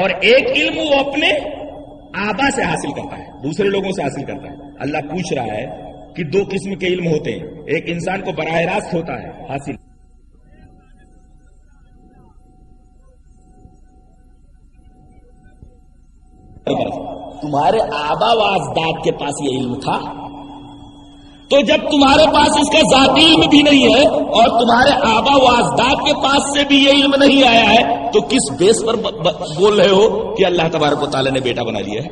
اور ایک علم وہ اپنے آبا سے حاصل کرتا ہے، دوسرے لوگوں سے حاصل کرتا ہے۔ اللہ پوچھ رہا ہے کہ دو قسم کے علم ہوتے ہیں۔ ایک انسان کو براہ راست ہوتا ہے، حاصل۔ تمہارے آبا و اجداد کے پاس یہ علم تھا؟ تو جب تمہارے پاس اس کا ذاتی علم بھی نہیں ہے اور تمہارے آبا و اجداد کے پاس سے بھی یہ علم نہیں آیا ہے، تو کس بیس پر بول رہے ہو کہ اللہ تبارک و تعالیٰ نے بیٹا بنا لیا ہے؟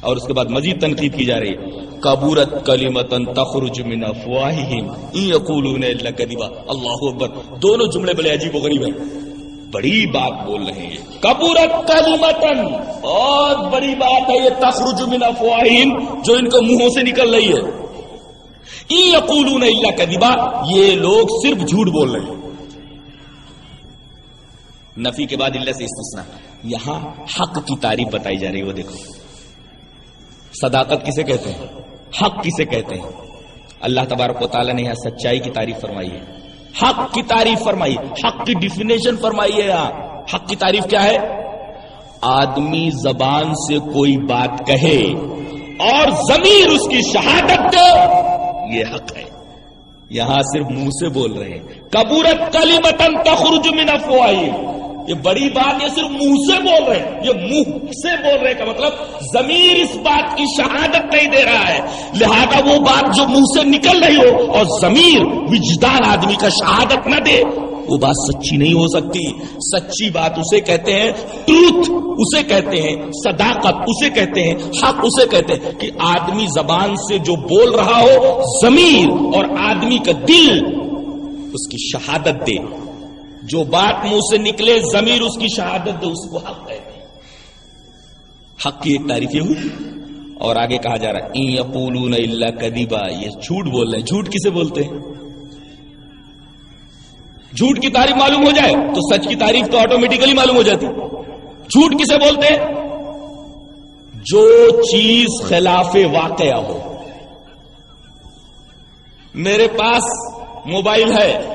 اور اس کے بعد مزید تنقید کی جا رہی ہے۔ کبورت کلیمتن تخرج من افواہہم، ان یقولون الا کذبا اللہ اکبر۔ دونوں جملے بڑے عجیب و غریب ہیں۔ بڑی بات بول رہے ہیں۔ کبورت کلیمتن بہت بڑی بات ہے یہ تخرج من افواہہم جو ان کو منہوں سے نکل رہی ہے۔ ان یقولون الا کذبا۔ یہ لوگ صرف جھوٹ بول رہے ہیں۔ نفی کے بعد اللہ سے استثناء۔ یہاں حق کی تعریف بتائی جا رہی ہے، وہ دیکھو۔ صداقت کسے کہتے ہیں؟ حق کسے کہتے ہیں؟ اللہ تبارک و تعالیٰ نے یہاں سچائی کی تعریف فرمائی ہے۔ حق کی تعریف فرمائی حق کی ڈیفینیشن فرمائی ہے یہاں حق کی تعریف کیا ہے؟ آدمی زبان سے کوئی بات کہے اور ضمیر اس کی شہادت دے، یہ حق ہے۔ یہاں صرف منہ سے بول رہے ہیں۔ کبورت کلی متن تخرج من افواہی یہ بڑی بات یہ صرف منہ سے بول رہے ہیں، یہ منہ سے بول رہے کا مطلب ضمیر اس بات کی شہادت نہیں دے رہا ہے۔ لہذا وہ بات جو منہ سے نکل رہی ہو اور ضمیر وجدان آدمی کا شہادت نہ دے، وہ بات سچی نہیں ہو سکتی۔ سچی بات اسے کہتے ہیں ٹروتھ اسے کہتے ہیں، صداقت اسے کہتے ہیں، حق اسے کہتے ہیں کہ آدمی زبان سے جو بول رہا ہو، ضمیر اور آدمی کا دل اس کی شہادت دے۔ جو بات منہ سے نکلے، ضمیر اس کی شہادت دے، اس کو حق کہتے ہیں حق کی ایک تعریف یہ ہوئی۔ اور آگے کہا جا رہا ہے این یقولون الا کذبا. یہ جھوٹ بول رہے ہیں۔ جھوٹ کسے بولتے ہیں؟ جھوٹ کی تعریف معلوم ہو جائے تو سچ کی تعریف تو آٹومیٹیکلی معلوم ہو جاتی۔ جھوٹ کسے بولتے ہیں؟ جو چیز خلاف واقعہ ہو۔ میرے پاس موبائل ہے۔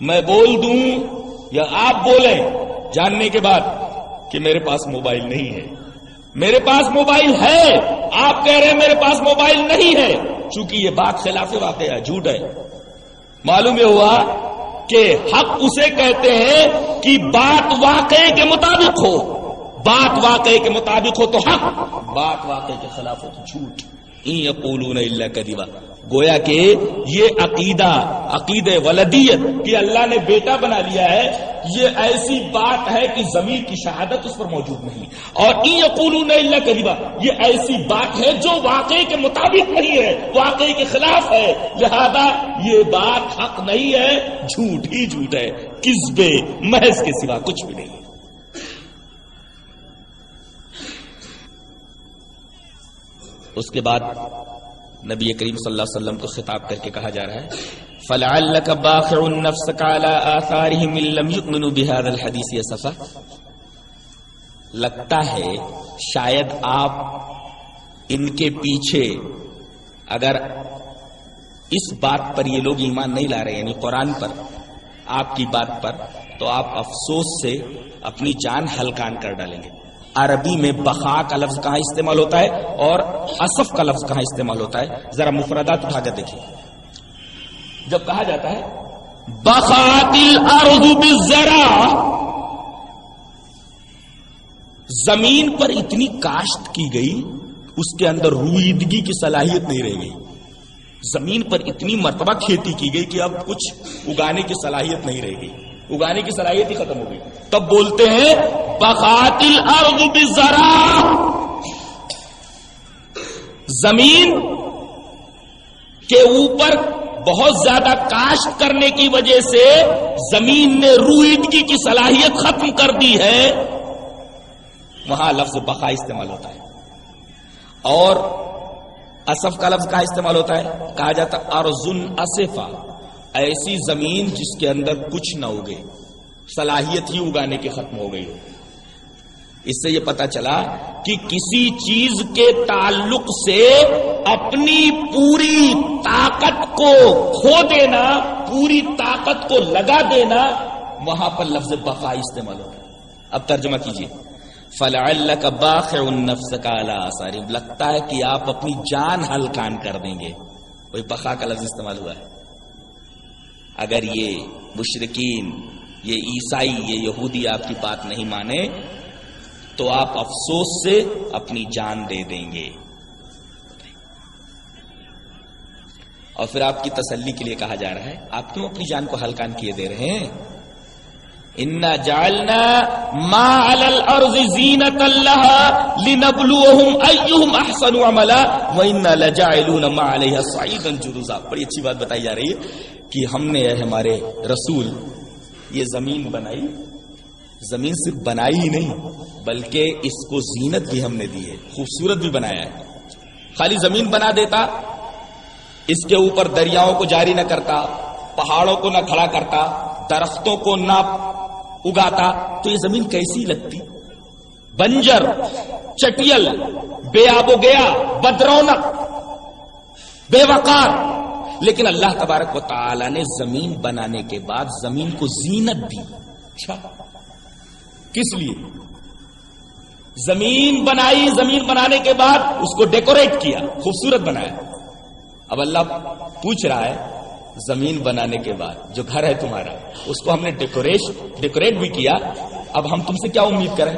میں بول دوں یا آپ بولیں جاننے کے بعد کہ میرے پاس موبائل نہیں ہے۔ میرے پاس موبائل ہے۔ آپ کہہ رہے ہیں میرے پاس موبائل نہیں ہے۔ چونکہ یہ بات خلاف واقع ہے، جھوٹ ہے۔ معلوم یہ ہوا کہ حق اسے کہتے ہیں کہ بات واقعے کے مطابق ہو۔ بات واقعے کے مطابق ہو تو حق، بات واقعے کے خلاف ہو تو جھوٹ۔ یقولون الا کذبا۔ گویا کہ یہ عقیدہ، عقید ولدیت کہ اللہ نے بیٹا بنا لیا ہے، یہ ایسی بات ہے کہ زمین کی شہادت اس پر موجود نہیں۔ اور ای یقولون الا کذبا، یہ ایسی بات ہے جو واقعے کے مطابق نہیں ہے، واقعے کے خلاف ہے۔ لہذا یہ بات حق نہیں ہے، جھوٹ ہی جھوٹ ہے کسبے محض کے سوا کچھ بھی نہیں۔ اس کے بعد نبی کریم صلی اللہ علیہ وسلم کو خطاب کر کے کہا جا رہا ہے، فلعلك باخع نفسك على آثارهم ان لم يؤمنوا بهذا الحديث يسفا لگتا ہے شاید آپ ان کے پیچھے اگر اس بات پر یہ لوگ ایمان نہیں لا رہے یعنی قرآن پر، آپ کی بات پر، تو آپ افسوس سے اپنی جان ہلکان کر ڈالیں گے۔ عربی میں بخا کا لفظ کہاں استعمال ہوتا ہے اور اصف کا لفظ کہاں استعمال ہوتا ہے؟ ذرا مفردات اٹھا کر دیکھیے جب کہا جاتا ہے بخاتل ارض ذرا زمین پر اتنی کاشت کی گئی، اس کے اندر رویدگی کی صلاحیت نہیں رہ گئی۔ زمین پر اتنی مرتبہ کھیتی کی گئی کہ اب کچھ اگانے کی صلاحیت نہیں رہ گئی۔ اگانے کی صلاحیت ہی ختم ہو گئی۔ تب بولتے ہیں بخاتل ارض بزرا زمین کے اوپر بہت زیادہ کاشت کرنے کی وجہ سے زمین نے روئیدگی کی صلاحیت ختم کر دی ہے۔ وہاں لفظ بقا استعمال ہوتا ہے۔ اور اصف کا لفظ کہاں استعمال ہوتا ہے؟ کہا جاتا ارزن اصفا ایسی زمین جس کے اندر کچھ نہ اگے صلاحیت ہی اگانے کی ختم ہو گئی ہو اس سے یہ پتا چلا کہ کسی چیز کے تعلق سے اپنی پوری طاقت کو کھو دینا، پوری طاقت کو لگا دینا وہاں پر لفظ بقا استعمال ہوگا اب ترجمہ کیجیے فلا اللہ کا باخ نفس کا لگتا ہے کہ آپ اپنی جان ہلکان کر دیں گے۔ وہی بخا کا لفظ استعمال ہوا ہے۔ اگر یہ مشرقین یہ عیسائی، یہ یہودی آپ کی بات نہیں مانے، تو آپ افسوس سے اپنی جان دے دیں گے۔ اور پھر آپ کی تسلی کے لیے کہا جا رہا ہے، آپ کیوں اپنی جان کو ہلکان کیے دے رہے ہیں؟ انا جالنا ما الارض زینت اللہ لنبلوہم ایہم احسن عملا وَإِنَّا لَجَعِلُونَ مَا عَلَيْهَا صَعِيدًا جُرُزًا بڑی اچھی بات بتائی جا رہی ہے۔ کہ ہم نے ہمارے رسول یہ زمین بنائی، زمین صرف بنائی ہی نہیں، بلکہ اس کو زینت بھی ہم نے دی ہے، خوبصورت بھی بنایا ہے۔ خالی زمین بنا دیتا، اس کے اوپر دریاؤں کو جاری نہ کرتا، پہاڑوں کو نہ کھڑا کرتا، درختوں کو نہ اگاتا، تو یہ زمین کیسی لگتی؟ بنجر، چٹیل، بے آب و گیا بدرونق بے وقار لیکن اللہ تبارک و تعالی نے زمین بنانے کے بعد زمین کو زینت دی۔ اچھا۔ کس لیے؟ زمین بنائی، زمین بنانے کے بعد اس کو ڈیکوریٹ کیا، خوبصورت بنایا۔ اب اللہ پوچھ رہا ہے، زمین بنانے کے بعد جو گھر ہے تمہارا، اس کو ہم نے ڈیکوریش، ڈیکوریٹ بھی کیا۔ اب ہم تم سے کیا امید کریں؟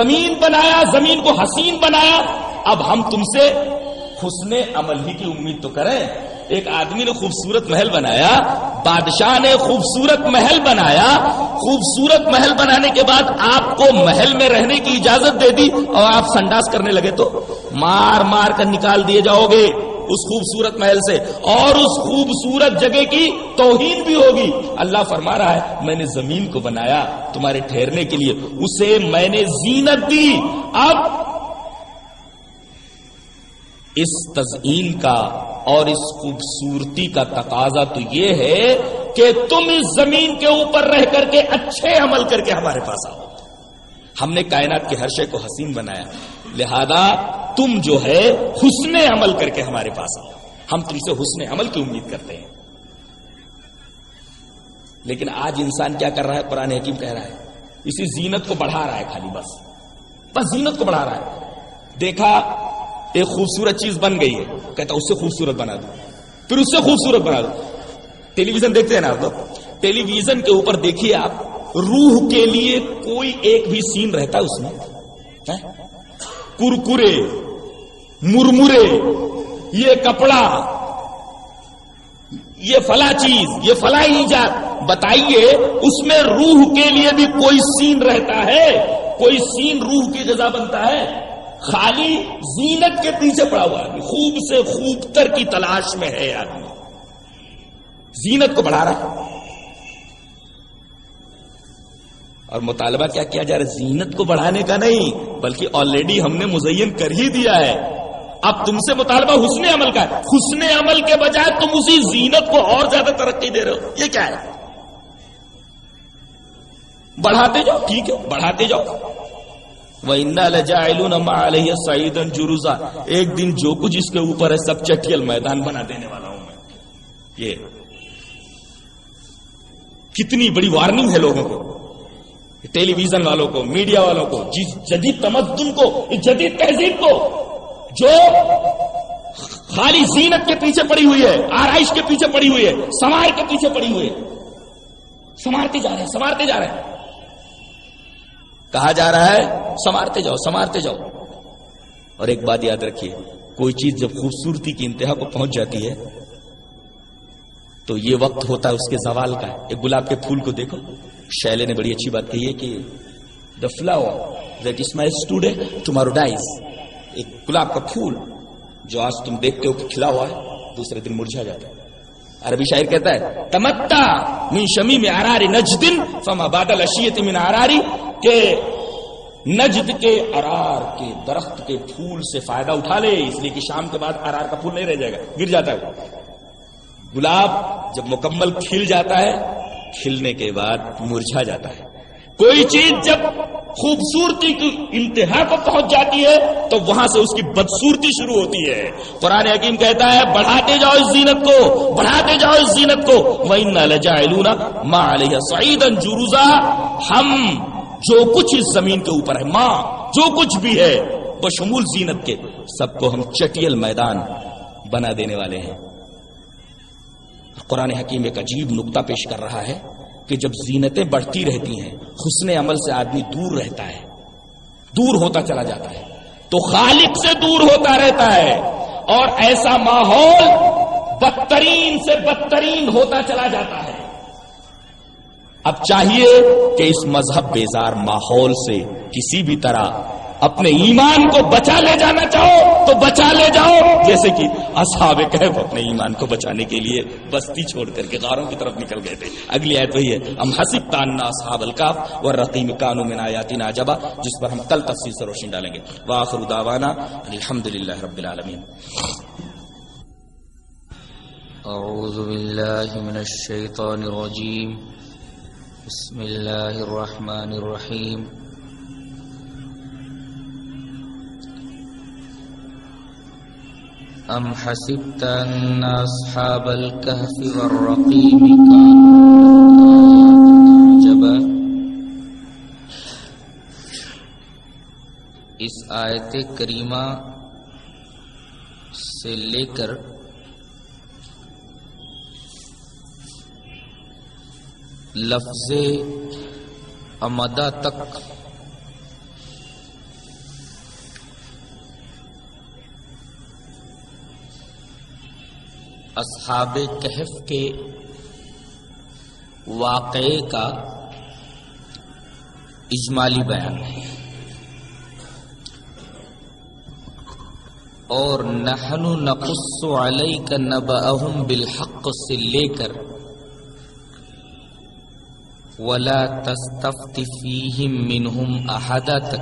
زمین بنایا، زمین کو حسین بنایا۔ اب ہم تم سے حسن عمل ہی کی امید تو کریں۔ ایک آدمی نے خوبصورت محل بنایا، بادشاہ نے خوبصورت محل بنایا، خوبصورت محل بنانے کے بعد آپ کو محل میں رہنے کی اجازت دے دی اور آپ سنڈاس کرنے لگے تو مار مار کر نکال دیے جاؤ گے اس خوبصورت محل سے۔ اور اس خوبصورت جگہ کی توہین بھی ہوگی۔ اللہ فرما رہا ہے، میں نے زمین کو بنایا تمہارے ٹھہرنے کے لیے، اسے میں نے زینت دی۔ اب اس تزئین کا اور اس خوبصورتی کا تقاضا تو یہ ہے کہ تم اس زمین کے اوپر رہ کر کے اچھے عمل کر کے ہمارے پاس آؤ۔ ہم نے کائنات کے ہر شے کو حسین بنایا۔ لہذا تم جو ہے حسن عمل کر کے ہمارے پاس آؤ۔ ہم تم سے حسن عمل کی امید کرتے ہیں۔ لیکن آج انسان کیا کر رہا ہے؟ قرآن حکیم کہہ رہا ہے۔ اسی زینت کو بڑھا رہا ہے خالی بس۔ بس زینت کو بڑھا رہا ہے۔ دیکھا ایک خوبصورت چیز بن گئی ہے۔ کہتا اس سے خوبصورت بنا دو۔ پھر اس سے خوبصورت بنا دو۔ ٹیلی ویژن دیکھتے ہیں نا آپ لوگ۔ ٹیلی ویژن کے اوپر دیکھیے آپ، روح کے لیے کوئی ایک بھی سین رہتا ہے اس میں؟ کرکرے، مرمرے، یہ کپڑا، یہ فلا چیز، یہ فلا ایجاد۔ بتائیے، اس میں روح کے لیے بھی کوئی سین رہتا ہے؟ کوئی سین روح کی غذا بنتا ہے؟ خالی زینت کے پیچھے پڑا ہوا آدمی۔ خوب سے خوب تر کی تلاش میں ہے آدمی۔ زینت کو بڑھا رہا اور مطالبہ کیا کیا جا رہا ہے؟ زینت کو بڑھانے کا نہیں، بلکہ آلریڈی ہم نے مزین کر ہی دیا ہے۔ اب تم سے مطالبہ حسن عمل کا ہے۔ حسن عمل کے بجائے تم اسی زینت کو اور زیادہ ترقی دے رہے ہو۔ یہ کیا ہے؟ بڑھاتے جاؤ، ٹھیک ہے، بڑھاتے جاؤ۔ وہ علیہ سعید جروزا ایک دن جو کچھ اس کے اوپر ہے، سب چٹیل میدان بنا دینے والا ہوں میں۔ یہ کتنی بڑی وارننگ ہے لوگوں کو۔ ٹیلی ویژن والوں کو میڈیا والوں کو، جس جدید تمدن کو جدید تہذیب کو، جو خالی زینت کے پیچھے پڑی ہوئی ہے، آرائش کے پیچھے پڑی ہوئی ہے سمار کے پیچھے پڑی ہوئی ہے۔ سمارتے جا رہے ہیں سمارتے جا رہے ہیں۔ کہا جا رہا ہے سمارتے جاؤ سمارتے جاؤ۔ اور ایک بات یاد رکھیے، کوئی چیز جب خوبصورتی کی انتہا کو پہنچ جاتی ہے، تو یہ وقت ہوتا ہے اس کے زوال کا۔ ایک گلاب کے پھول کو دیکھو، شیلے نے بڑی اچھی بات کہی ہے کہ the flower that is my today tomorrow dies ایک گلاب کا پھول جو آج تم دیکھتے ہو کہ کھلا ہوا ہے، دوسرے دن مرجھا جاتا ہے۔ عربی شاعر کہتا ہے تمتا من شمی میں آراری نجدن فما بادل اشیت من آراری کہ نجد کے ارار کے درخت کے پھول سے فائدہ اٹھا لے، اس لیے کہ شام کے بعد ارار کا پھول نہیں رہ جائے گا، گر جاتا ہے۔ گلاب جب مکمل کھل جاتا ہے، کھلنے کے بعد مرجھا جاتا ہے۔ کوئی چیز جب خوبصورتی کی انتہا کو پہنچ جاتی ہے، تو وہاں سے اس کی بدسورتی شروع ہوتی ہے۔ قرآن حکیم کہتا ہے، بڑھاتے جاؤ اس زینت کو، بڑھاتے جاؤ اس زینت کو۔ وہ لجا ماں علیہ سعید جروزا ہم جو کچھ اس زمین کے اوپر ہے، ماں، جو کچھ بھی ہے وہ شمول زینت کے سب کو ہم چٹیل میدان بنا دینے والے ہیں۔ قرآن حکیم ایک عجیب نقطہ پیش کر رہا ہے کہ جب زینتیں بڑھتی رہتی ہیں، حسن عمل سے آدمی دور رہتا ہے، دور ہوتا چلا جاتا ہے۔ تو خالق سے دور ہوتا رہتا ہے، اور ایسا ماحول بدترین سے بدترین ہوتا چلا جاتا ہے۔ اب چاہیے کہ اس مذہب بیزار ماحول سے کسی بھی طرح اپنے ایمان کو بچا لے جانا چاہو تو بچا لے جاؤ، جیسے کہ اصحاب کہف اپنے ایمان کو بچانے کے لیے بستی چھوڑ کر کے غاروں کی طرف نکل گئے تھے۔ اگلی آیت وہی ہے ہم حسب تاننا اصحاب الکاف اور رقیم کانو میں نایاتی ناجبا جس پر ہم کل تفصیل سے روشنی ڈالیں گے۔ واخر دعوانا الحمد للہ رب العالمین۔ اعوذ باللہ من الشیطان الرجیم۔ بسم اللہ الرحمن الرحیم أم حسبت أن أصحاب الكهف والرقيم كانوا عجبا اس آیت کریمہ سے لے کر لفظ امدہ تک۔ اصحاب کہف کے واقعے کا اجمالی بیان ہے۔ اور نحن نقص علیک نبأہم بالحق سے لے کر ولا تستفت فیہم منہم احدا تک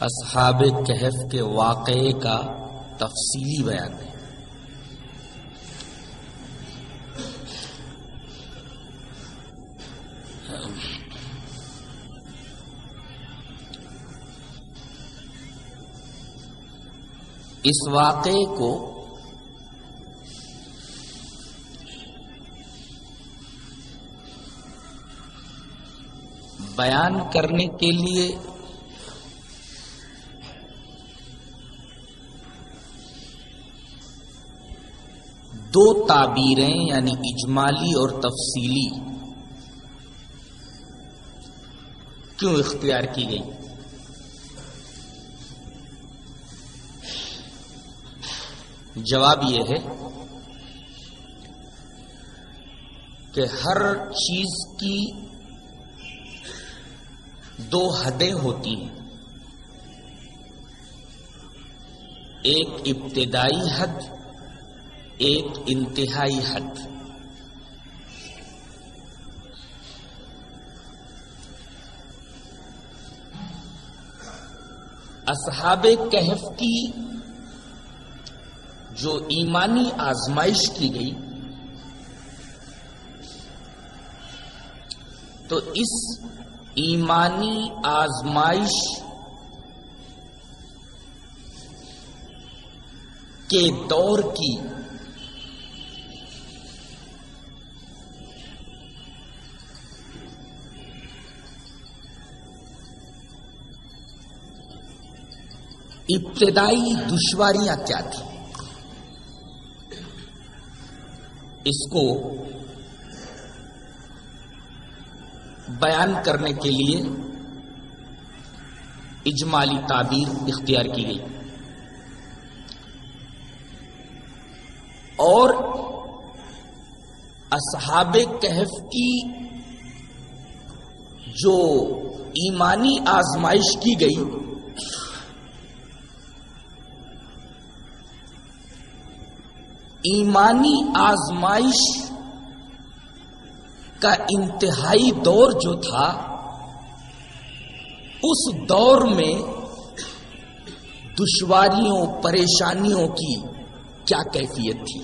اصحاب کہف کے واقعے کا تفصیلی بیان ہے۔ اس واقعے کو بیان کرنے کے لیے دو تعبیریں یعنی اجمالی اور تفصیلی کیوں اختیار کی گئی؟ جواب یہ ہے کہ ہر چیز کی دو حدیں ہوتی ہیں۔ ایک ابتدائی حد، ایک انتہائی حد۔ اصحاب کہف کی جو ایمانی آزمائش کی گئی، تو اس ایمانی آزمائش کے دور کی۔ ابتدائی دشواریاں کیا تھیں؟ اس کو بیان کرنے کے لیے اجمالی تعبیر اختیار کی گئی۔ اور اصحاب کہف کی جو ایمانی آزمائش کی گئی، ایمانی آزمائش کا انتہائی دور جو تھا، اس دور میں دشواریوں، پریشانیوں کی کیا کیفیت تھی؟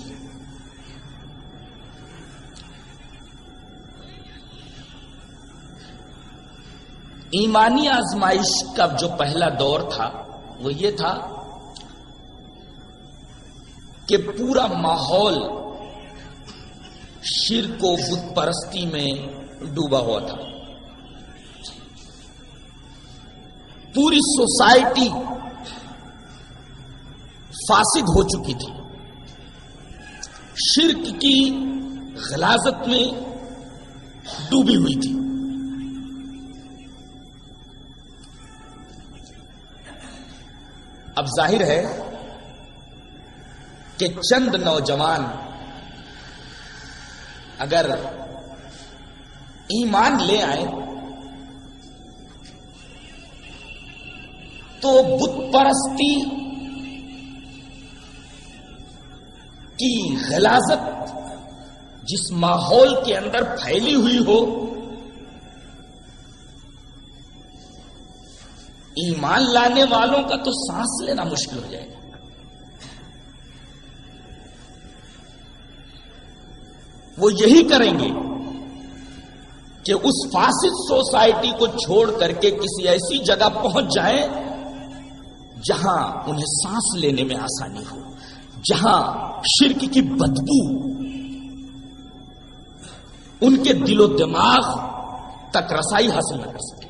ایمانی آزمائش کا جو پہلا دور تھا، وہ یہ تھا کہ پورا ماحول شرک و بت پرستی میں ڈوبا ہوا تھا۔ پوری سوسائٹی فاسد ہو چکی تھی۔ شرک کی غلازت میں ڈوبی ہوئی تھی۔ اب ظاہر ہے کہ چند نوجوان اگر ایمان لے آئے تو بت پرستی کی غلازت جس ماحول کے اندر پھیلی ہوئی ہو، ایمان لانے والوں کا تو سانس لینا مشکل ہو جائے گا۔ وہ یہی کریں گے کہ اس فاسد سوسائٹی کو چھوڑ کر کے کسی ایسی جگہ پہنچ جائیں جہاں انہیں سانس لینے میں آسانی ہو، جہاں شرک کی بدبو، ان کے دل و دماغ تک رسائی حاصل نہ کر سکے۔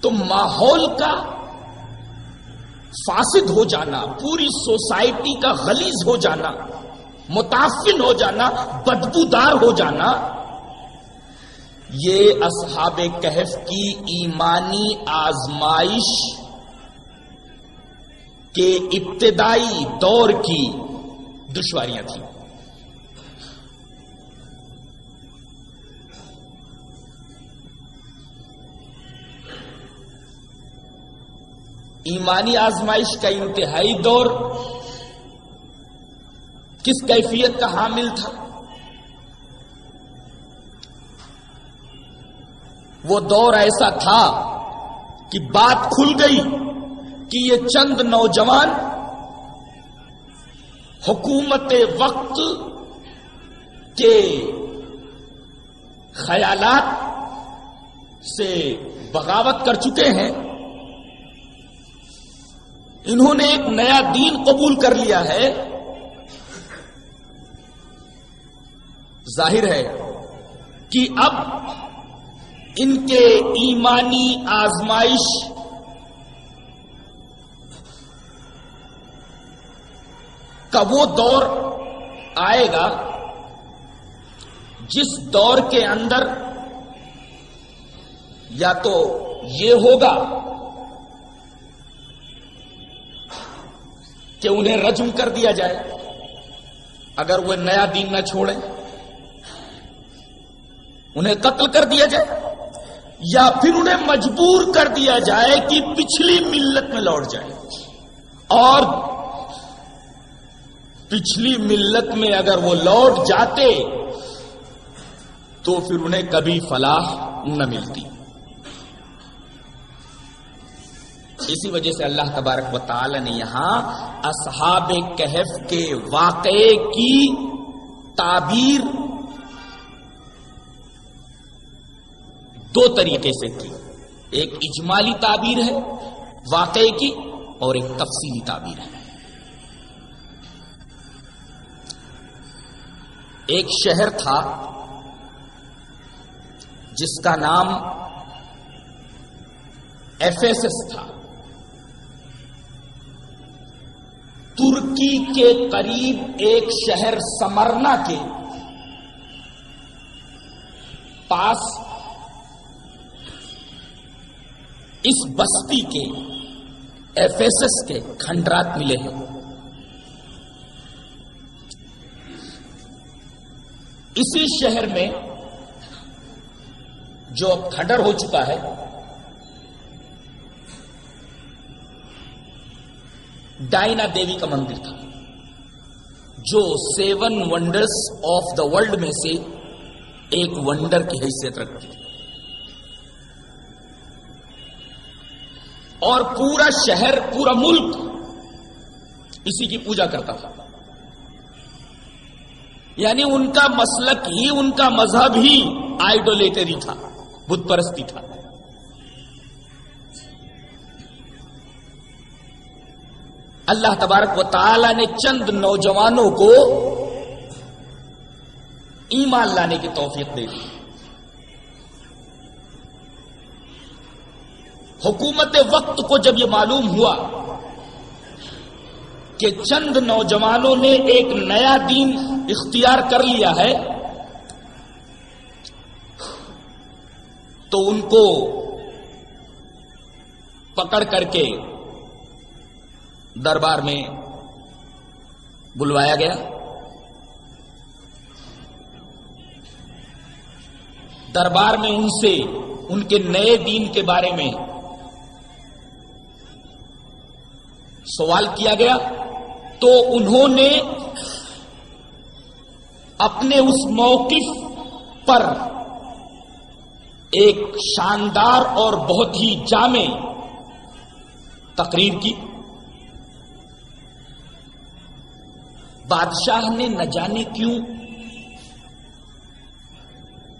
تو ماحول کا فاسد ہو جانا، پوری سوسائٹی کا غلیظ ہو جانا متافن ہو جانا، بدبودار ہو جانا، یہ اصحاب کہف کی ایمانی آزمائش کے ابتدائی دور کی دشواریاں تھیں۔ ایمانی آزمائش کا انتہائی دور کس کیفیت کا حامل تھا؟ وہ دور ایسا تھا کہ بات کھل گئی کہ یہ چند نوجوان حکومت وقت کے خیالات سے بغاوت کر چکے ہیں۔ انہوں نے ایک نیا دین قبول کر لیا ہے۔ ظاہر ہے کہ اب ان کے ایمانی آزمائش کا وہ دور آئے گا جس دور کے اندر یا تو یہ ہوگا کہ انہیں رجم کر دیا جائے۔ اگر وہ نیا دین نہ چھوڑیں، انہیں قتل کر دیا جائے، یا پھر انہیں مجبور کر دیا جائے کہ پچھلی ملت میں لوٹ جائے اور پچھلی ملت میں اگر وہ لوٹ جاتے، تو پھر انہیں کبھی فلاح نہ ملتی۔ اسی وجہ سے اللہ تبارک و تعالی نے یہاں اصحاب کہف کے واقعے کی تعبیر دو طریقے سے کی۔ ایک اجمالی تعبیر ہے واقعے کی اور ایک تفصیلی تعبیر ہے۔ ایک شہر تھا جس کا نام ایف ایس ایس تھا۔ ترکی کے قریب ایک شہر سمرنا کے پاس اس بستی کے ایف ایس ایس کے کھنڈرات ملے ہیں۔ اسی شہر میں جو کھڈر ہو چکا ہے ڈائنا دیوی کا مندر تھا، جو seven wonders of the world میں سے ایک ونڈر کی حیثیت رکھتی اور پورا شہر، پورا ملک اسی کی پوجا کرتا تھا۔ یعنی ان کا مسلک ہی، ان کا مذہب ہی آئیڈولیٹری تھا، بت پرستی تھا۔ اللہ تبارک و تعالی نے چند نوجوانوں کو ایمان لانے کی توفیق دے دی۔ حکومت وقت کو جب یہ معلوم ہوا کہ چند نوجوانوں نے ایک نیا دین اختیار کر لیا ہے، تو ان کو پکڑ کر کے دربار میں بلوایا گیا۔ دربار میں ان سے، ان کے نئے دین کے بارے میں سوال کیا گیا۔ تو انہوں نے اپنے اس موقف پر ایک شاندار اور بہت ہی جامع تقریر کی۔ بادشاہ نے نہ جانے کیوں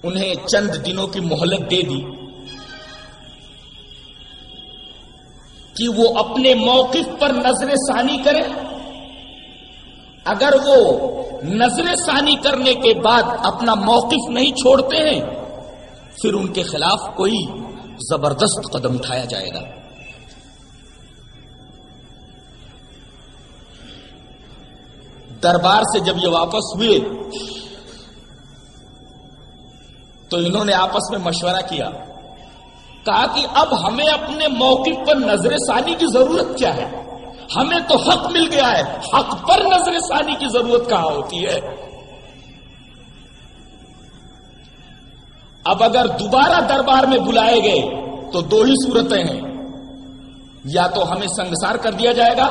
انہیں چند دنوں کی مہلت دے دی کہ وہ اپنے موقف پر نظر ثانی کریں؟ اگر وہ نظر ثانی کرنے کے بعد اپنا موقف نہیں چھوڑتے ہیں، پھر ان کے خلاف کوئی زبردست قدم اٹھایا جائے گا۔ دربار سے جب یہ واپس ہوئے، تو انہوں نے آپس میں مشورہ کیا، کہا کہ اب ہمیں اپنے موقف پر نظر ثانی کی ضرورت کیا ہے؟ ہمیں تو حق مل گیا ہے، حق پر نظر ثانی کی ضرورت کہاں ہوتی ہے؟ اب اگر دوبارہ دربار میں بلائے گئے، تو دو ہی صورتیں ہیں، یا تو ہمیں سنگسار کر دیا جائے گا،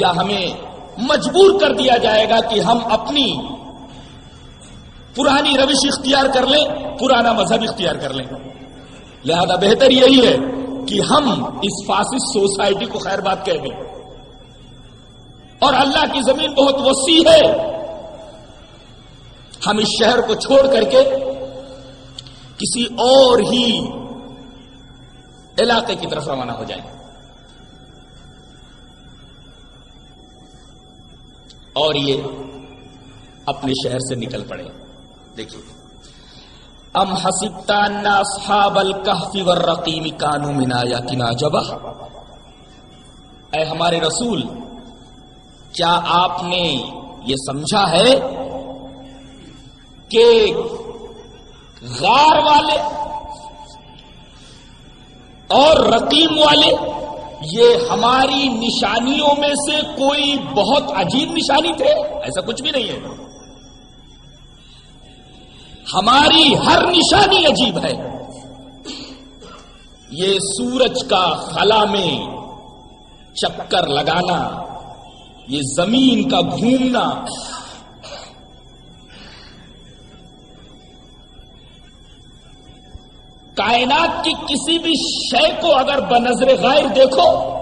یا ہمیں مجبور کر دیا جائے گا کہ ہم اپنی پرانی روش اختیار کر لیں، پرانا مذہب اختیار کر لیں۔ لہذا بہتر یہی ہے کہ ہم اس فاسس سوسائٹی کو خیر بات کہہ دیں۔ اور اللہ کی زمین بہت وسیع ہے۔ ہم اس شہر کو چھوڑ کر کے کسی اور ہی علاقے کی طرف روانہ ہو جائیں۔ اور یہ اپنے شہر سے نکل پڑے۔ دیکھیے۔ ام حسبتا ان اصحاب الكهف والرقیم کانوا من آیاتنا جبا اے ہمارے رسول، کیا آپ نے یہ سمجھا ہے کہ غار والے اور رقیم والے یہ ہماری نشانیوں میں سے کوئی بہت عجیب نشانی تھے؟ ایسا کچھ بھی نہیں ہے۔ ہماری ہر نشانی عجیب ہے۔ یہ سورج کا خلا میں چکر لگانا، یہ زمین کا گھومنا کائنات کی کسی بھی شے کو اگر بنظر غائر دیکھو،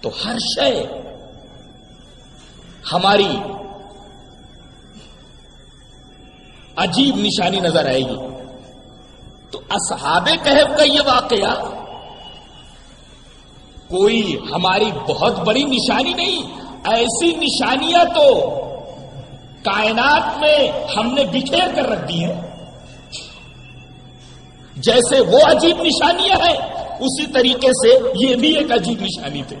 تو ہر شے ہماری عجیب نشانی نظر آئے گی۔ تو اصحاب کہف کا یہ واقعہ، کوئی ہماری بہت بڑی نشانی نہیں، ایسی نشانیاں تو کائنات میں ہم نے بکھیر کر رکھ دی ہیں۔ جیسے وہ عجیب نشانیاں ہیں، اسی طریقے سے یہ بھی ایک عجیب نشانی تھی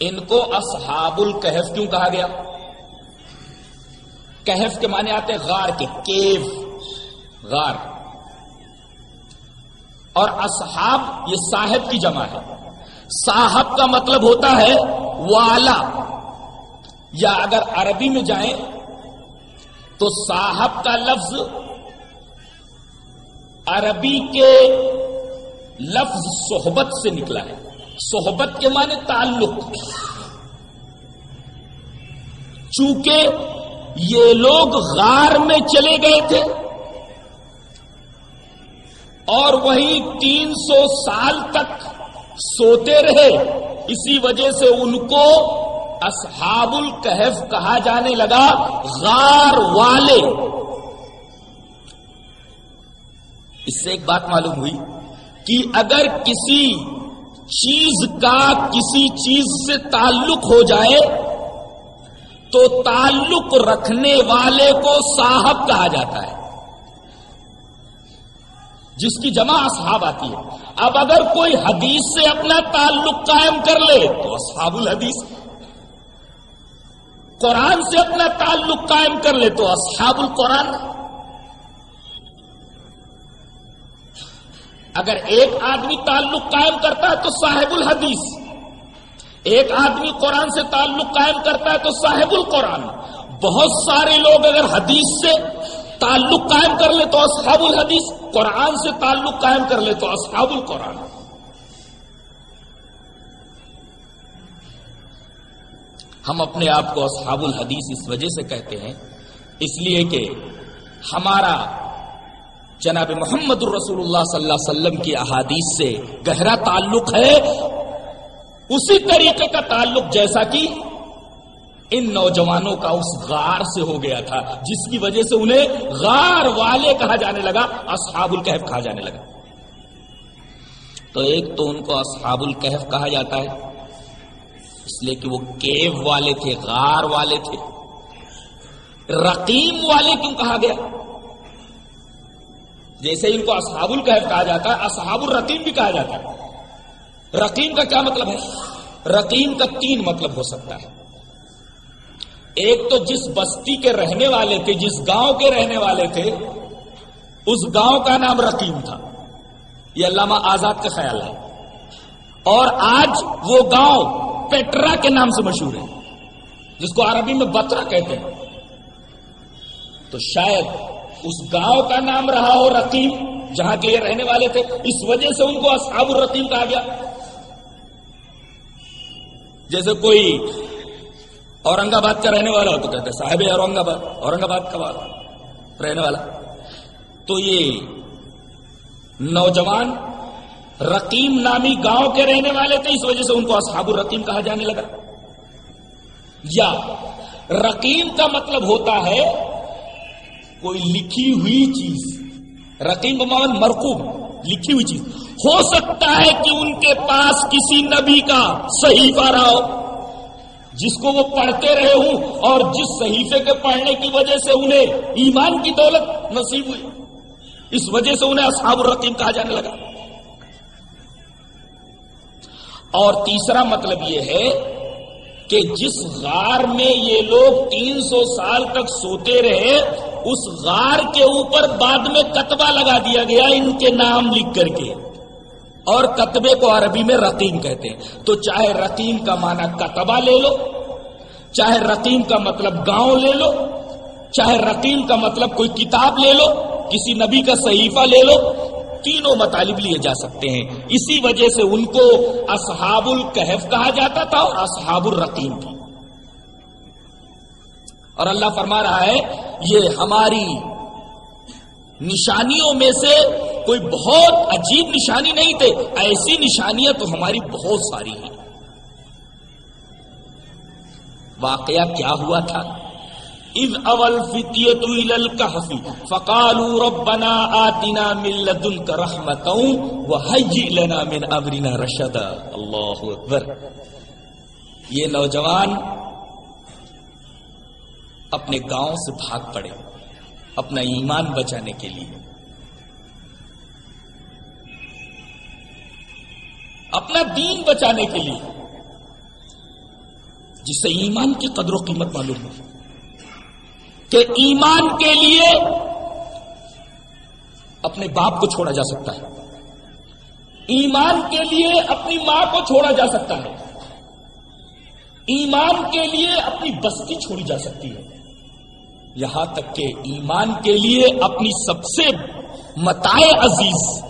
ان کو اصحاب الکہف کیوں کہا گیا؟ کہف کے معنی آتے غار کے کیو۔ غار۔ اور اصحاب یہ صاحب کی جمع ہے۔ صاحب کا مطلب ہوتا ہے والا۔ یا اگر عربی میں جائیں تو صاحب کا لفظ عربی کے لفظ صحبت سے نکلا ہے۔ صحبت کے معنی تعلق۔ چونکہ یہ لوگ غار میں چلے گئے تھے اور وہی تین سو سال تک سوتے رہے، اسی وجہ سے ان کو اصحاب الکہف کہا جانے لگا، غار والے۔ اس سے ایک بات معلوم ہوئی کہ اگر کسی چیز کا کسی چیز سے تعلق ہو جائے، تو تعلق رکھنے والے کو صاحب کہا جاتا ہے۔ جس کی جمع اصحاب آتی ہے۔ اب اگر کوئی حدیث سے اپنا تعلق قائم کر لے، تو اصحاب الحدیث قرآن سے اپنا تعلق قائم کر لے تو اصحاب القرآن اگر ایک آدمی تعلق قائم کرتا ہے تو صاحب الحدیث۔ ایک آدمی قرآن سے تعلق قائم کرتا ہے تو صاحب القرآن۔ بہت سارے لوگ اگر حدیث سے تعلق قائم کر لے تو اصحاب الحدیث۔ قرآن سے تعلق قائم کر لے تو اصحاب القرآن۔ ہم اپنے آپ کو اصحاب الحدیث اس وجہ سے کہتے ہیں، اس لیے کہ ہمارا جناب محمد الرسول اللہ صلی اللہ علیہ وسلم کی احادیث سے گہرا تعلق ہے، اسی طریقے کا تعلق جیسا کہ ان نوجوانوں کا اس غار سے ہو گیا تھا، جس کی وجہ سے انہیں غار والے کہا جانے لگا، اصحاب الکہف کہا جانے لگا۔ تو ایک تو ان کو اصحاب الکہف کہا جاتا ہے۔ اس لیے کہ وہ کیو والے تھے، غار والے تھے، رقیم والے کیوں کہا گیا؟ جیسے ان کو اصحاب الکہف کہا جاتا ہے اصحاب الرقیم بھی کہا جاتا ہے۔ رقیم کا کیا مطلب ہے؟ رقیم کا تین مطلب ہو سکتا ہے۔ ایک تو جس بستی کے رہنے والے تھے، جس گاؤں کے رہنے والے تھے، اس گاؤں کا نام رقیم تھا۔ یہ علامہ آزاد کا خیال ہے۔ اور آج وہ گاؤں پیٹرا کے نام سے مشہور ہے، جس کو عربی میں بترا کہتے ہیں۔ تو شاید اس گاؤں کا نام رہا ہو رقیم، جہاں کے یہ رہنے والے تھے، اس وجہ سے ان کو اصحاب الرقیم کہا گیا۔ جیسے کوئی اورنگ آباد کا رہنے والا ہو تو کہتے صاحب اورنگ آباد اورنگ آباد کا رہنے والا۔ تو یہ نوجوان رقیم نامی گاؤں کے رہنے والے تھے، اس وجہ سے ان کو اصحاب الرقیم کہا جانے لگا۔ یا، رقیم کا مطلب ہوتا ہے کوئی لکھی ہوئی چیز، رقیم مان مرکوب، لکھی ہوئی چیز۔ ہو سکتا ہے کہ ان کے پاس کسی نبی کا صحیفہ رہا ہو، جس کو وہ پڑھتے رہے ہوں، اور جس صحیفے کے پڑھنے کی وجہ سے انہیں ایمان کی دولت نصیب ہوئی۔ اس وجہ سے انہیں اصحاب الرقیم کہا جانے لگا۔ اور تیسرا مطلب یہ ہے کہ جس غار میں یہ لوگ تین سو سال تک سوتے رہے، اس غار کے اوپر بعد میں کتبہ لگا دیا گیا ان کے نام لکھ کر کے۔ اور کتبے کو عربی میں رقیم کہتے ہیں۔ تو چاہے رقیم کا معنی کتبہ لے لو، چاہے رقیم کا مطلب گاؤں لے لو، چاہے رقیم کا مطلب کوئی کتاب لے لو، کسی نبی کا صحیفہ لے لو تینوں مطالب لیے جا سکتے ہیں۔ اسی وجہ سے ان کو اصحاب الکحف کہا جاتا تھا اور اصحاب الرقیم کی اور اللہ فرما رہا ہے، یہ ہماری نشانیوں میں سے کوئی بہت عجیب نشانی نہیں تھے، ایسی نشانیاں تو ہماری بہت ساری ہیں۔ واقعہ کیا ہوا تھا؟ اذ اول فتیت الکحف فقالوا ربنا آتنا من لدنک رحمتا وحیئ لنا من امرنا رشدا اللہ اکبر یہ نوجوان اپنے گاؤں سے بھاگ پڑے اپنا ایمان بچانے کے لیے اپنا دین بچانے کے لیے جس سے ایمان کی قدر و قیمت معلوم ہو۔ کہ ایمان کے لیے اپنے باپ کو چھوڑا جا سکتا ہے۔ ایمان کے لیے اپنی ماں کو چھوڑا جا سکتا ہے۔ ایمان کے لیے اپنی بستی چھوڑی جا سکتی ہے۔ یہاں تک کہ ایمان کے لیے اپنی سب سے متائے عزیز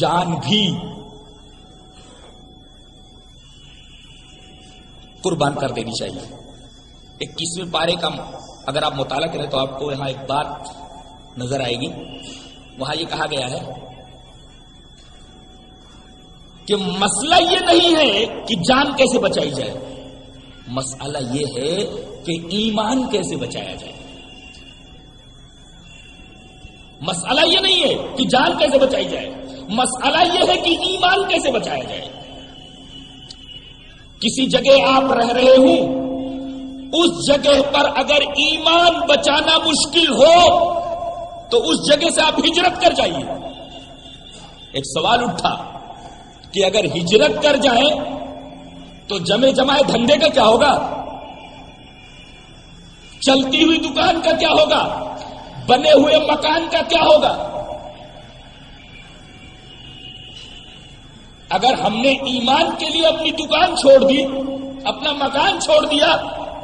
جان بھی قربان کر دینی چاہیے۔ اکیسویں پارے کا اگر آپ مطالعہ کریں تو آپ کو یہاں ایک بات نظر آئے گی۔ وہاں یہ کہا گیا ہے کہ مسئلہ یہ نہیں ہے کہ جان کیسے بچائی جائے، مسئلہ یہ ہے کہ ایمان کیسے بچایا جائے۔ مسئلہ یہ نہیں ہے کہ جان کیسے بچائی جائے، مسئلہ یہ ہے کہ ایمان کیسے بچایا جائے۔ کسی جگہ آپ رہ رہے ہوں اس جگہ پر اگر ایمان بچانا مشکل ہو، تو اس جگہ سے آپ ہجرت کر جائیے۔ ایک سوال اٹھا کہ اگر ہجرت کر جائیں، تو جمے جمائے دھندے کا کیا ہوگا؟ چلتی ہوئی دکان کا کیا ہوگا؟ بنے ہوئے مکان کا کیا ہوگا؟ اگر ہم نے ایمان کے لیے اپنی دکان چھوڑ دی، اپنا مکان چھوڑ دیا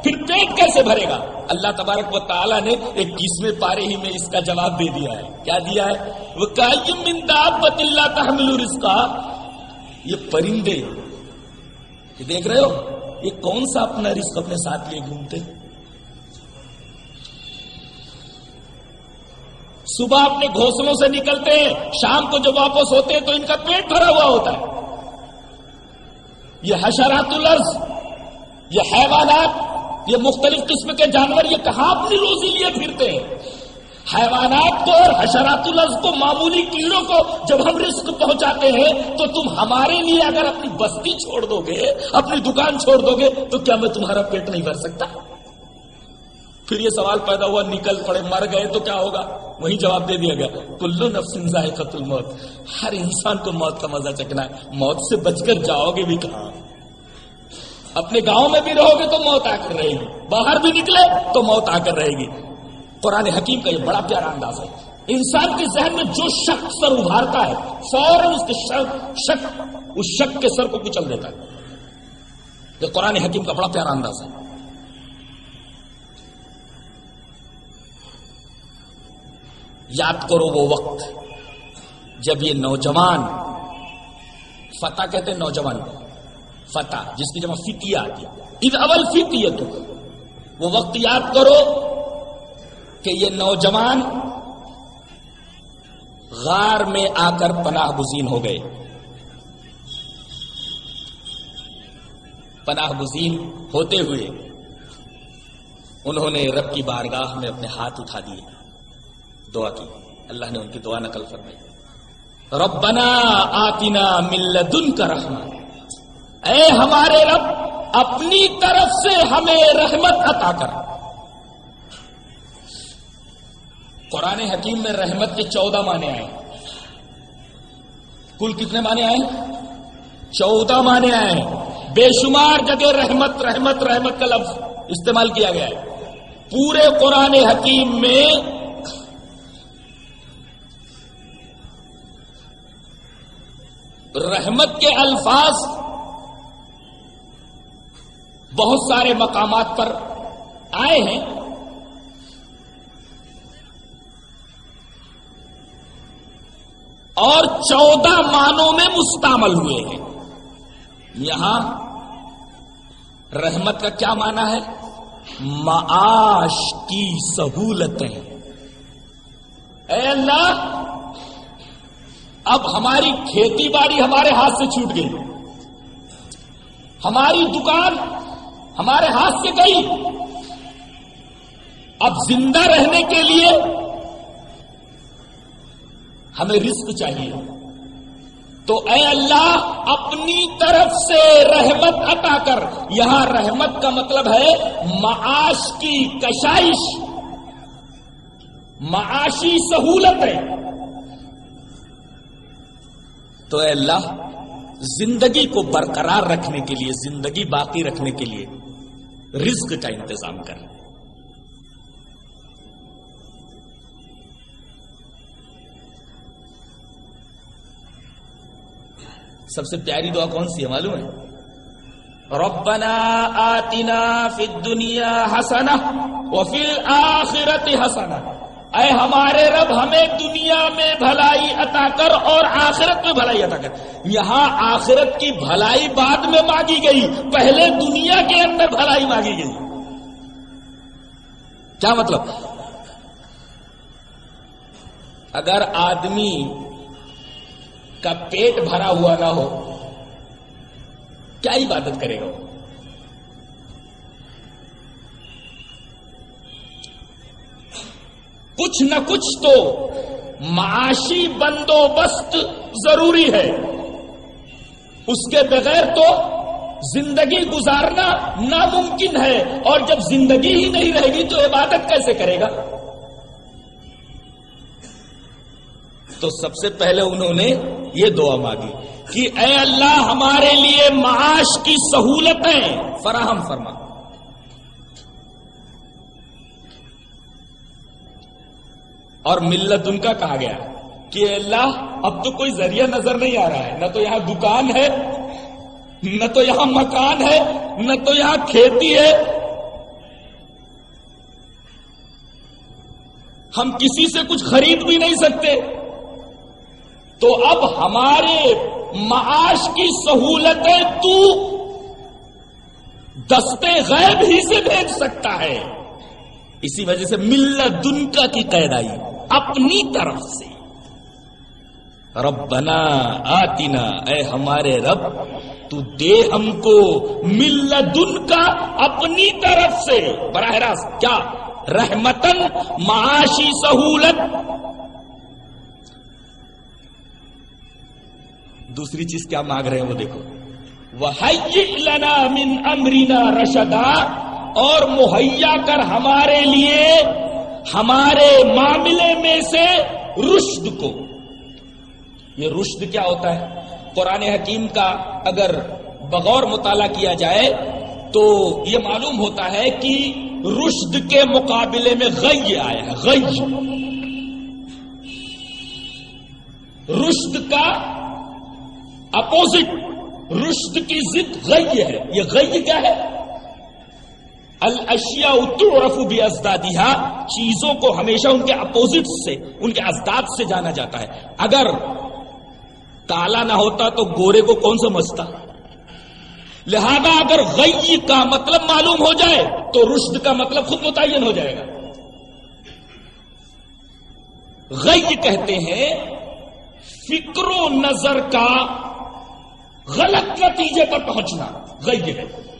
پھر پیٹ کیسے بھرے گا؟ اللہ تبارک و تعالیٰ نے ایک کسویں پارے ہی میں اس کا جواب دے دیا ہے۔ کیا دیا ہے؟ وہ کائم بت اللہ تحمل کا یہ پرندے یہ دیکھ رہے ہو؟ یہ کون سا اپنا رزق اپنے ساتھ لیے گھومتے؟ صبح اپنے گھونسلوں سے نکلتے ہیں، شام کو جب واپس ہوتے ہیں تو ان کا پیٹ بھرا ہوا ہوتا ہے۔ یہ حشرات الرز یہ حیوانات یہ مختلف قسم کے جانور یہ کہاں اپنی روزی لیے پھرتے ہیں؟ حیوانات کو اور حشرات الرز کو معمولی کیڑوں کو جب ہم رزق پہنچاتے ہیں تو تم ہمارے لیے اگر اپنی بستی چھوڑ دو گے، اپنی دکان چھوڑ دو گے، تو کیا میں تمہارا پیٹ نہیں بھر سکتا؟ پھر یہ سوال پیدا ہوا، نکل پڑے، مر گئے تو کیا ہوگا؟ وہی جواب دے دیا گیا، کلو نفس ذائقت الموت۔ ہر انسان کو موت کا مزہ چکنا ہے۔ موت سے بچ کر جاؤ گے بھی کہاں؟ اپنے گاؤں میں بھی رہو گے تو موت آ کر رہے گی۔ باہر بھی نکلے تو موت آ کر رہے گی۔ قرآن حکیم کا یہ بڑا پیارا انداز ہے۔ انسان کے ذہن میں جو شک سر ابھارتا ہے، فوراً اس کے شک اس شک کے سر کو کچل دیتا ہے۔ یہ قرآن حکیم کا بڑا پیارا انداز ہے۔ یاد کرو وہ وقت جب یہ نوجوان، فتح کہتے ہیں نوجوان۔ فتح، جس کی جب فتی آتی عید اول فتی وہ وقت یاد کرو کہ یہ نوجوان غار میں آ کر پناہ گزین ہو گئے۔ پناہ گزین ہوتے ہوئے انہوں نے رب کی بارگاہ میں اپنے ہاتھ اٹھا دیے۔ دعا کی۔ اللہ نے ان کی دعا نقل فرمائی۔ ربنا آتنا ملدن کا رحمت۔ اے ہمارے رب، اپنی طرف سے ہمیں رحمت عطا کر۔ قرآن حکیم میں رحمت کے چودہ معنی آئے۔ کل کتنے معنی آئے؟ چودہ معنی آئے۔ بے شمار جگہ رحمت رحمت رحمت کا لفظ استعمال کیا گیا ہے۔ پورے قرآن حکیم میں رحمت کے الفاظ بہت سارے مقامات پر آئے ہیں۔ اور چودہ مانوں میں مستعمل ہوئے ہیں۔ یہاں رحمت کا کیا مانا ہے؟ معاش کی سہولتیں۔ اے اللہ، اب ہماری کھیتی باڑی ہمارے ہاتھ سے چھوٹ گئی۔ ہماری دکان ہمارے ہاتھ سے گئی۔ اب زندہ رہنے کے لیے ہمیں رزق چاہیے۔ تو اے اللہ، اپنی طرف سے رحمت عطا کر۔ یہاں رحمت کا مطلب ہے معاش کی کشائش۔ معاشی سہولت ہے۔ تو اے اللہ، زندگی کو برقرار رکھنے کے لیے، زندگی باقی رکھنے کے لیے۔ رزق کا انتظام کر سب سے پیاری دعا کون سی ہے معلوم ہے؟ ربنا آتنا فی الدنیا حسنہ وفی الاخرت حسنہ۔ اے ہمارے رب، ہمیں دنیا میں بھلائی عطا کر اور آخرت میں بھلائی عطا کر۔ یہاں آخرت کی بھلائی بعد میں مانگی گئی، پہلے دنیا کے اندر بھلائی مانگی گئی۔ کیا مطلب؟ اگر آدمی کا پیٹ بھرا ہوا نہ ہو، کیا عبادت کرے گا؟ کچھ نہ کچھ تو معاشی بندوبست ضروری ہے۔ اس کے بغیر تو زندگی گزارنا ناممکن ہے اور جب زندگی ہی نہیں رہے گی تو عبادت کیسے کرے گا؟ تو سب سے پہلے انہوں نے یہ دعا مانگی کہ اے اللہ ہمارے لیے معاش کی سہولتیں فراہم فرما۔ اور ملت ان کا کہا گیا کہ اللہ، اب تو کوئی ذریعہ نظر نہیں آ رہا ہے۔ نہ تو یہاں دکان ہے، نہ تو یہاں مکان ہے، نہ تو یہاں کھیتی ہے۔ ہم کسی سے کچھ خرید بھی نہیں سکتے۔ تو اب ہمارے معاش کی سہولتیں تو دستے غیب ہی سے بھیج سکتا ہے۔ اسی وجہ سے ملت دنکا کی قید آئی۔ اپنی طرف سے۔ ربنا آتنا، اے ہمارے رب، تو دے ہم کو ملدن کا اپنی طرف سے۔ براہ راست، کیا؟ رحمتن معاشی سہولت۔ دوسری چیز کیا مانگ رہے ہیں وہ دیکھو۔ وہ لنا من امرینا رشدا۔ اور مہیا کر ہمارے لیے ہمارے معاملے میں سے رشد کو۔ یہ رشد کیا ہوتا ہے؟ قرآن حکیم کا اگر بغور مطالعہ کیا جائے تو یہ معلوم ہوتا ہے کہ رشد کے مقابلے میں غی آیا ہے، غی۔ رشد کا اپوزٹ، رشد کی ضد غی ہے۔ یہ غی کیا ہے؟ الشیا تعرف بھی ازدادیہ چیزوں کو ہمیشہ ان کے اپوزٹ سے، ان کے ازداد سے جانا جاتا ہے۔ اگر کالا نہ ہوتا تو گورے کو کون سمجھتا؟ لہذا اگر غی کا مطلب معلوم ہو جائے، تو رشد کا مطلب خود متعین ہو جائے گا۔ غی کہتے ہیں، فکر و نظر کا غلط نتیجے پر پہنچنا۔ غی ہے۔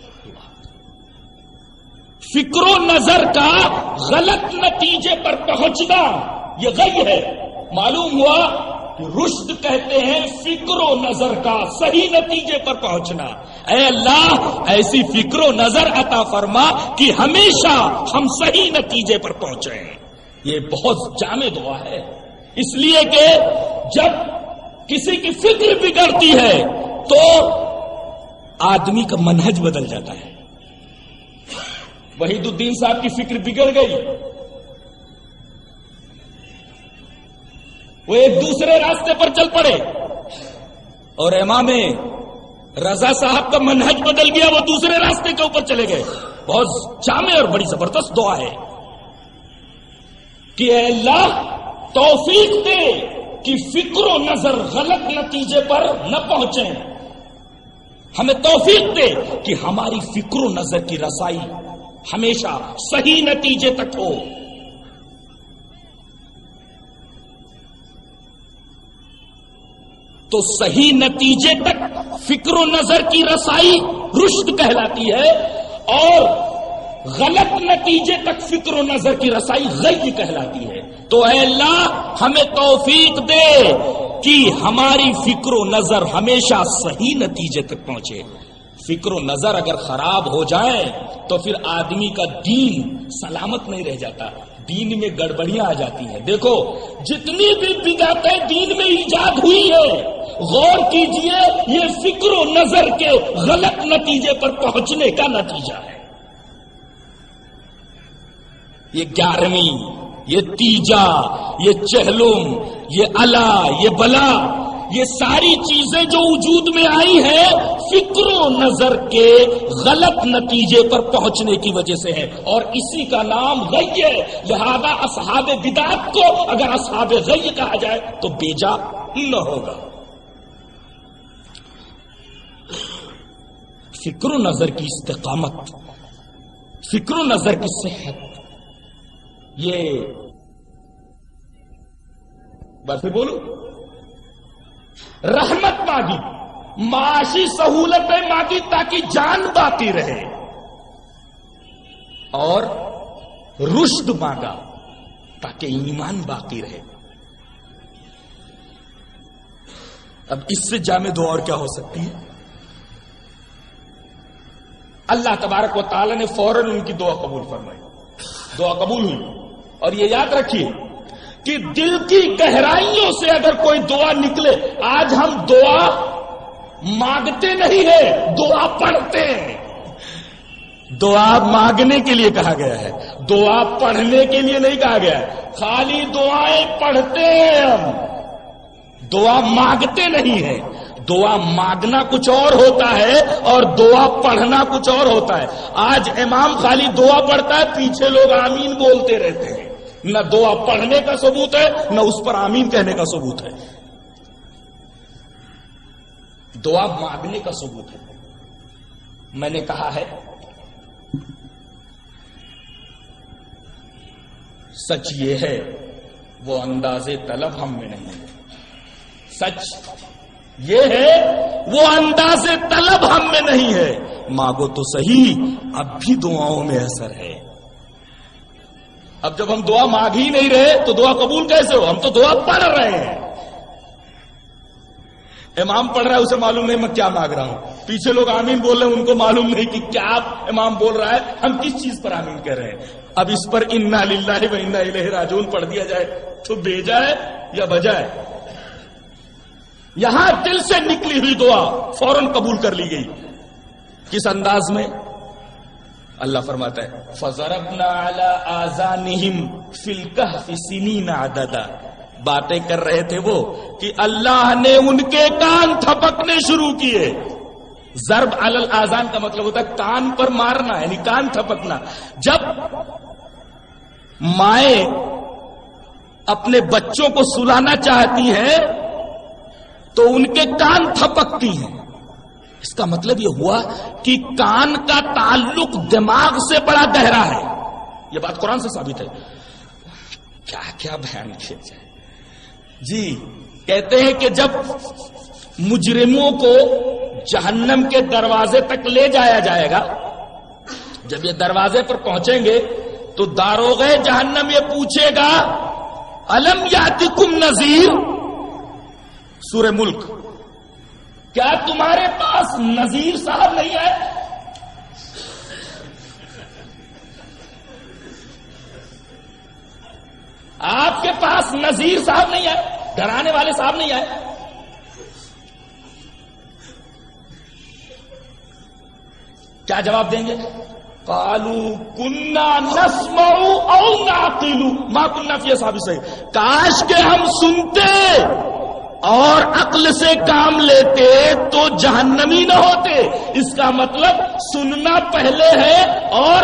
فکر و نظر کا غلط نتیجے پر پہنچنا یہ غی ہے۔ معلوم ہوا رشد کہتے ہیں فکر و نظر کا صحیح نتیجے پر پہنچنا۔ اے اللہ، ایسی فکر و نظر عطا فرما کہ ہمیشہ ہم صحیح نتیجے پر پہنچے یہ بہت جامع دعا ہے۔ اس لیے کہ جب کسی کی فکر بگڑتی ہے تو آدمی کا منہج بدل جاتا ہے۔ وحید الدین صاحب کی فکر بگڑ گئی۔ وہ ایک دوسرے راستے پر چل پڑے۔ اور امام رضا صاحب کا منہج بدل گیا، وہ دوسرے راستے کے اوپر چلے گئے۔ بہت جامع اور بڑی زبردست دعا ہے۔ کہ اے اللہ، توفیق دے کہ فکر و نظر غلط نتیجے پر نہ پہنچے ہمیں توفیق دے کہ ہماری فکر و نظر کی رسائی ہمیشہ صحیح نتیجے تک ہو۔ تو صحیح نتیجے تک فکر و نظر کی رسائی رشد کہلاتی ہے اور غلط نتیجے تک فکر و نظر کی رسائی غی کہلاتی ہے۔ تو اے اللہ، ہمیں توفیق دے کہ ہماری فکر و نظر ہمیشہ صحیح نتیجے تک پہنچے۔ فکر و نظر اگر خراب ہو جائے تو پھر آدمی کا دین سلامت نہیں رہ جاتا۔ دین میں گڑبڑیاں آ جاتی ہیں۔ دیکھو، جتنی بھی بگاتے دین میں ایجاد ہوئی ہے غور کیجیے، یہ فکر و نظر کے غلط نتیجے پر پہنچنے کا نتیجہ ہے۔ یہ گیارہویں، یہ تیجا، یہ چہلوم یہ اللہ یہ بلا یہ ساری چیزیں جو وجود میں آئی ہیں، فکر و نظر کے غلط نتیجے پر پہنچنے کی وجہ سے ہے اور اسی کا نام غی ہے۔ لہذا اصحاب بدات کو اگر اصحاب غی کہا جائے تو بیجا نہ ہوگا۔ فکر و نظر کی استقامت، فکر و نظر کی صحت۔ یہ بس بولو۔ رحمت مانگی، معاشی سہولتیں مانگی تاکہ جان باقی رہے۔ اور رشد مانگا تاکہ ایمان باقی رہے۔ اب اس سے جامع دعا اور کیا ہو سکتی ہے؟ اللہ تبارک و تعالی نے فوراً ان کی دعا قبول فرمائی۔ دعا قبول ہوئی۔ اور یہ یاد رکھیے کہ دل کی گہرائیوں سے اگر کوئی دعا نکلے، آج ہم دعا مانگتے نہیں ہے دعا پڑھتے ہیں۔ دعا مانگنے کے لیے کہا گیا ہے، دعا پڑھنے کے لیے نہیں کہا گیا ہے۔ خالی دعائیں پڑھتے ہیں ہم۔ دعا مانگتے نہیں ہیں۔ دعا مانگنا کچھ اور ہوتا ہے اور دعا پڑھنا کچھ اور ہوتا ہے۔ آج امام خالی دعا پڑھتا ہے، پیچھے لوگ آمین بولتے رہتے ہیں۔ نہ دعا پڑھنے کا ثبوت ہے، نہ اس پر آمین کہنے کا ثبوت ہے۔ دعا مانگنے کا ثبوت ہے۔ میں نے کہا ہے، سچ یہ ہے، وہ انداز طلب ہم میں نہیں ہے۔ سچ یہ ہے، وہ انداز طلب ہم میں نہیں ہے۔ مانگو تو صحیح، اب بھی دعاؤں میں اثر ہے۔ اب جب ہم دعا مانگ ہی نہیں رہے تو دعا قبول کیسے ہو؟ ہم تو دعا پڑھ رہے ہیں۔ امام پڑھ رہا ہے، اسے معلوم نہیں میں کیا مانگ رہا ہوں۔ پیچھے لوگ آمین بول رہے ہیں، ان کو معلوم نہیں کہ کیا امام بول رہا ہے۔ ہم کس چیز پر آمین کہہ رہے ہیں؟ اب اس پر انا للہ و انا الہ راجون پڑھ دیا جائے تو بیجا ہے یا بجا ہے یہاں دل سے نکلی ہوئی دعا فوراً قبول کر لی گئی۔ کس انداز میں؟ اللہ فرماتا ہے، فضربنا علی آذانہم فی الکہف سنین عددا. باتیں کر رہے تھے وہ کہ اللہ نے ان کے کان تھپکنے شروع کیے۔ ضرب علی آزان کا مطلب ہوتا ہے کان پر مارنا یعنی کان تھپکنا۔ جب مائیں اپنے بچوں کو سلانا چاہتی ہیں، تو ان کے کان تھپکتی ہیں۔ اس کا مطلب یہ ہوا کہ کان کا تعلق دماغ سے بڑا گہرا ہے۔ یہ بات قرآن سے ثابت ہے۔ کیا کیا بیان کیا جائے جی کہتے ہیں کہ جب مجرموں کو جہنم کے دروازے تک لے جایا جائے گا، جب یہ دروازے پر پہنچیں گے تو داروغ جہنم یہ پوچھے گا، الم یاتکم نذیر؟ سورہ ملک۔ کیا تمہارے پاس نذیر صاحب نہیں ہے؟ آپ کے پاس نذیر صاحب نہیں ہے، ڈرانے والے صاحب نہیں آئے کیا جواب دیں گے؟ کالو کنہ نسمو او ناقلو ماں کنہ فی صاحب سے کاش کے ہم سنتے۔ اور عقل سے کام لیتے تو جہنمی نہ ہوتے۔ اس کا مطلب سننا پہلے ہے اور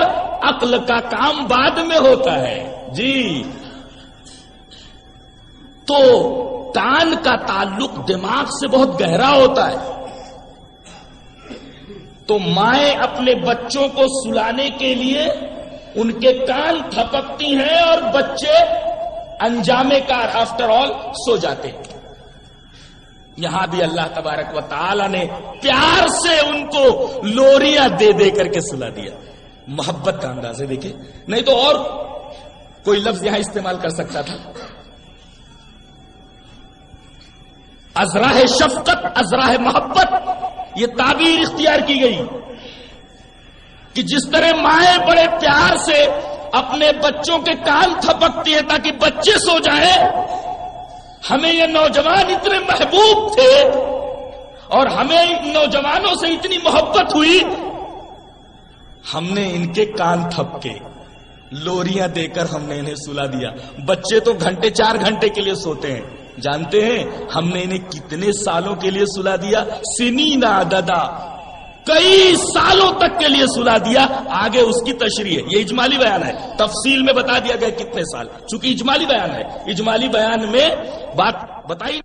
عقل کا کام بعد میں ہوتا ہے۔ جی۔ تو کان کا تعلق دماغ سے بہت گہرا ہوتا ہے۔ تو مائیں اپنے بچوں کو سلانے کے لیے ان کے کان تھپکتی ہیں اور بچے انجام کار آفٹر آل سو جاتے ہیں۔ یہاں بھی اللہ تبارک و تعالی نے پیار سے ان کو لوریاں دے دے کر کے سلا دیا۔ محبت کا انداز ہے، دیکھیں۔ نہیں تو اور کوئی لفظ یہاں استعمال کر سکتا تھا۔ ازراہ شفقت، ازراہ محبت، یہ تعبیر اختیار کی گئی کہ جس طرح مائیں بڑے پیار سے اپنے بچوں کے کان تھپکتی ہے تاکہ بچے سو جائیں ہمیں یہ نوجوان اتنے محبوب تھے اور ہمیں ان نوجوانوں سے اتنی محبت ہوئی۔ ہم نے ان کے کان تھپ کے لوریاں دے کر ہم نے انہیں سلا دیا۔ بچے تو گھنٹے، چار گھنٹے کے لیے سوتے ہیں۔ جانتے ہیں ہم نے انہیں کتنے سالوں کے لیے سلا دیا؟ سنی نا ددا کئی سالوں تک کے لیے سلا دیا، آگے اس کی تشریح ہے۔ یہ اجمالی بیان ہے۔ تفصیل میں بتا دیا گیا کتنے سال۔ چونکہ اجمالی بیان ہے۔ اجمالی بیان میں بات بتائی